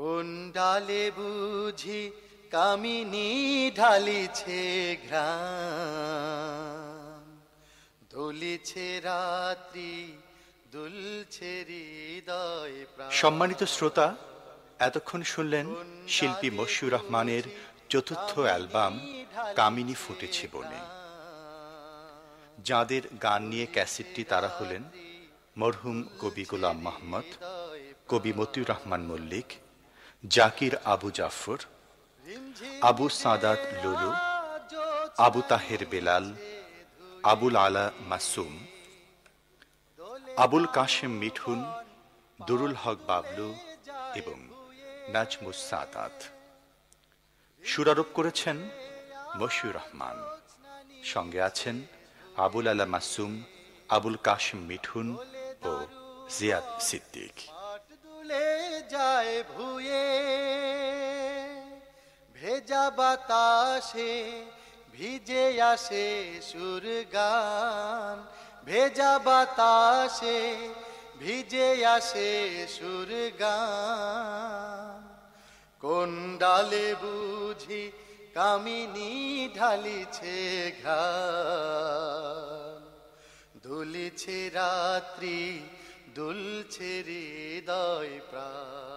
কোন ডালে বুঝি কামিনী ঢালিছে ঘ্রাণ। দলিছে রাত্রি দুলছে হৃদয় প্রাণ। সম্মানিত শ্রোতা এতক্ষণ শুনলেন শিল্পী মশিউর রহমানের চতুর্থ অ্যালবাম কামিনী ফুটেছে বনে। যাদের গান নিয়ে ক্যাসেটটি তারা হলেন মরহুম কবি গোলাম মোহাম্মদ কবি মতিউর রহমান মল্লিক জাকির আবু জাফর, আবু সাদাত লুলু, আবু তাহের বেলাল, আবুল আলা মাসুম, আবুল কাশেম মিঠুন, দুরুল হক বাবলু এবং নাজমুস সাদাত। সুরারোপ করেছেন মশিউর রহমান। সঙ্গে আছেন আবুল আলা মাসুম, আবুল কাশেম মিঠুন ও জিয়াদ সিদ্দিক। যায় বাতাসে ভিজে আসে সুর গান। ভেজা বাতাসে ভিজে আসে সুর গান। কোন ডালে বুঝি কামিনী ঢালিছে ঘান দুলিছে রাত্রি, দুলছে হৃদয় প্রাণ।